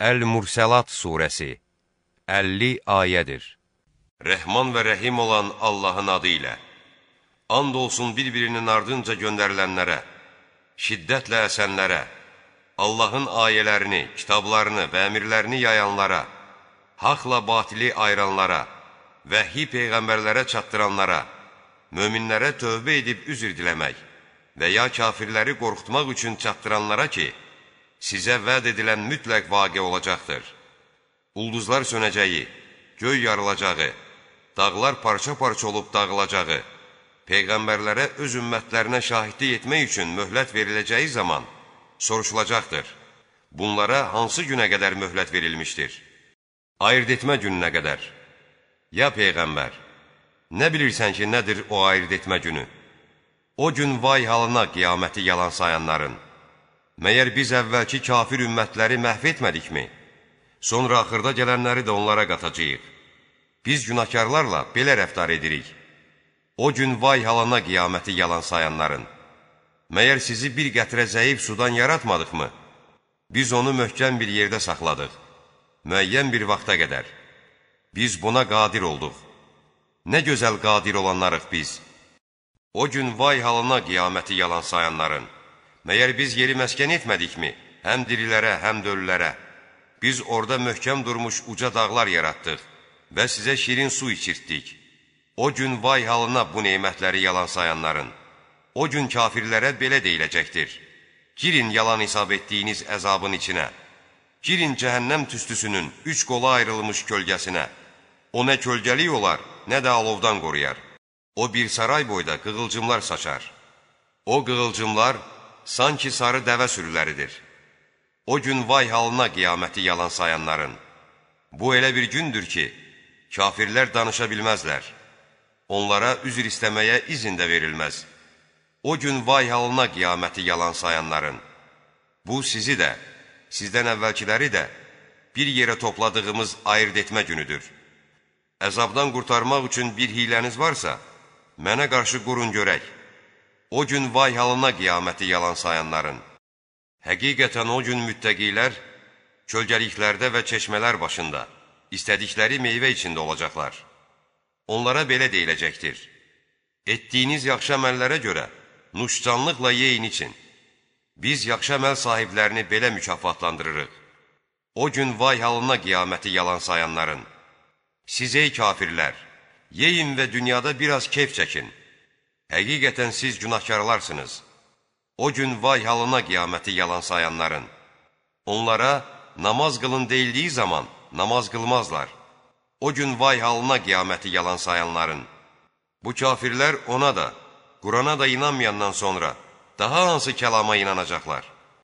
Əl-Mursəlat surəsi 50 ayədir. Rəhman və rəhim olan Allahın adı ilə And olsun bir-birinin ardınca göndərilənlərə, şiddətlə əsənlərə, Allahın ayələrini, kitablarını və əmirlərini yayanlara, haqla batili ayıranlara, vəhi peyğəmbərlərə çatdıranlara, möminlərə tövbə edib üzr diləmək və ya kafirləri qorxutmaq üçün çatdıranlara ki, sizə vəd edilən mütləq vaqe olacaqdır. Ulduzlar sönəcəyi, göy yarılacağı, dağlar parça-parça olub dağılacağı, Peyğəmbərlərə öz ümmətlərinə şahidlik etmək üçün möhlət veriləcəyi zaman soruşulacaqdır. Bunlara hansı günə qədər möhlət verilmişdir? Ayırt etmə gününə qədər. Ya Peyğəmbər, nə bilirsən ki, nədir o ayırt etmə günü? O gün vay halına qiyaməti yalan sayanların. Məyər biz əvvəlki kafir ümmətləri məhv etmədikmi? Sonra axırda gələnləri də onlara qatacaq. Biz günahkarlarla belə rəftar edirik. O gün vay halana qiyaməti yalan sayanların. Məyər sizi bir qətrə zəif sudan yaratmadıqmı? Biz onu möhkəm bir yerdə saxladıq. Müəyyən bir vaxta qədər. Biz buna qadir olduq. Nə gözəl qadir olanlarıq biz. O gün vay halına qiyaməti yalan sayanların. Məyər biz yeri məskən etmədikmi? Həm dirilərə, həm də ölülərə. Biz orada möhkəm durmuş uca dağlar yaratdıq və sizə şirin su içirtdik. O gün vay halına bu neymətləri yalan sayanların. O gün kafirlərə belə deyiləcəkdir. Girin yalan hesab etdiyiniz əzabın içinə. Girin cəhənnəm tüstüsünün üç qola ayrılmış kölgəsinə. O nə kölgəlik olar, nə də alovdan qoruyar. O bir saray boyda qığılcımlar saçar. O qığılcımlar sanki sarı dəvə sürüləridir. O gün vay halına qiyaməti yalan sayanların. Bu elə bir gündür ki, kafirlər danışa bilməzlər. Onlara üzr istəməyə izin də verilməz. O gün vay halına qiyaməti yalan sayanların. Bu sizi də, sizdən əvvəlkiləri də bir yerə topladığımız ayırt etmə günüdür. Əzabdan qurtarmaq üçün bir hiləniz varsa, mənə qarşı qurun görək. O gün vay halına qiyaməti yalan sayanların. Həqiqətən o gün müttəqilər kölgəliklərdə və çeşmələr başında, istədikləri meyvə içində olacaqlar. Onlara belə deyiləcəkdir. Etdiyiniz yaxşı əməllərə görə nuşcanlıqla yeyin için. Biz yaxşı əməl sahiblərini belə mükafatlandırırıq. O gün vay halına qiyaməti yalan sayanların. Siz ey kafirlər, yeyin və dünyada biraz keyf çəkin. Həqiqətən siz günahkarlarsınız. O gün vay halına qiyaməti yalan sayanların. Onlara namaz qılın deyildiyi zaman namaz qılmazlar. O gün vay halına qiyaməti yalan sayanların. Bu kafirlər ona da, Qurana da inanmayandan sonra daha hansı kəlama inanacaqlar?